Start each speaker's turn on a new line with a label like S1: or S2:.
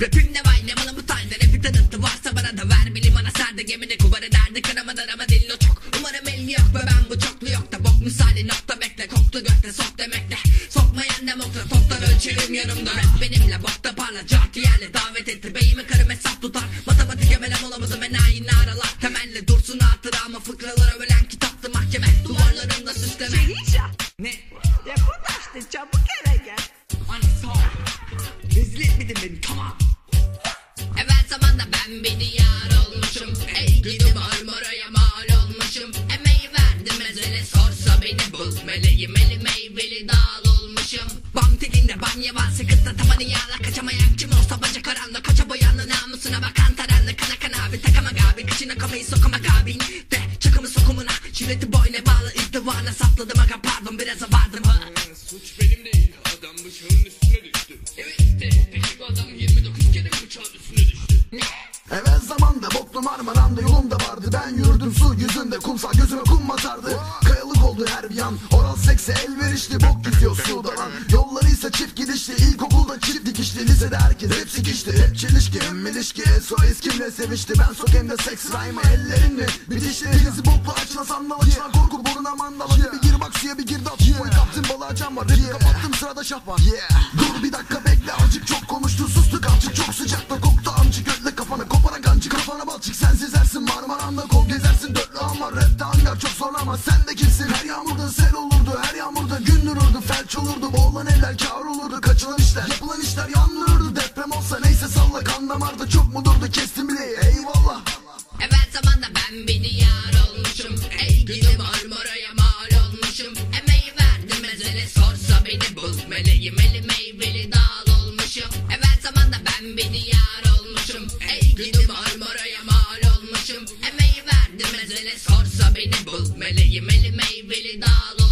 S1: Rapim ne vay ne bana bu tarzda rapi tanıttı Varsa bana da ver. Bili bana sardı Gemide kubar ederdi kıramadan ama dillo çok. Umarım el yok ve ben bu çoklu yok da Bok misali nokta bekle koktu gökte sok demekle. Sokmayan demokrat toptan ölçerim yanımda. Rap benimle bokta parla cart yerle davet etti Beyimi karım hesap tutar. Matematik emelem olamadım enayi naralar Temelli dursun hatıramı fıkralara bölen kitaptı mahkeme. Duvarlarımda süsleme Ne?
S2: yakınlaştı çabuk eve gel.
S1: Rezil etmedin beni tamam. Evvel zamanda ben bir diyar olmuşum. Ey gidi Marmara'ya mal olmuşum. Emeği verdim ezele sorsa beni bul. Meleğim eli meyveli dağıl olmuşum. Bam telinde banya var sıkıntı tabanı yağla kaçamayan kim olsa baca karanlık. Koça boyanlı namusuna bakan taranlı. Kana kana abi takamak abi. Kıçına kafayı sokamak abin. De çakımı sokumuna. Şiddeti boyuna bağlı izdivana sapladım aga pardon biraz abardım. Ha.
S3: Suç benim değil. Adam bıçağın üstüne
S4: Evvel zamanda boklu Marmara'mda yolumda vardı. Ben yürüdüm su yüzünde kumsal gözüme kum batardı Kayalık oldu her bir yan Oral sekse elverişli bok gidiyor suda lan. Yolları ise çift gidişli İlkokulda çift dikişli. Lisede herkes hep sikişti Hep çelişki hem ilişki SOS kimle sevişti Ben sokemde seks. Rhyme ellerinle Bitişli. Denizi boklu açla sandal açla Korku boruna mandal Hadi bir gir bak suya bir gir dat Boy kaptım balığa can var. Rapi kapattım sırada şah var. Dur bir dakika bekle. Azıcık çok konuştu Sustuk amcık çok sıcakta koktu ama rapte hangar çok zorlama Sen de kimsin? Her yağmurda sel olurdu Her yağmurda gün dururdu felç olurdu Boğulan eller kâr olurdu Kaçılan işler yapılan işler yandırırdı. Deprem olsa neyse salla kan damarda Çok mu durdu? Kestim bile eyvallah.
S1: Evvel zamanda ben bir diyar olmuşum. Ey gidi Marmara'ya mal olmuşum. Emeği verdim ezele sorsa beni bul. Meleğim eli meyveli dağıl olmuşum. Evvel zamanda ben bir diyar olmuşum. Ey gidi Marmara'ya Kendime zele sorsa beni bul Meleğim. Eli meyveli dağlı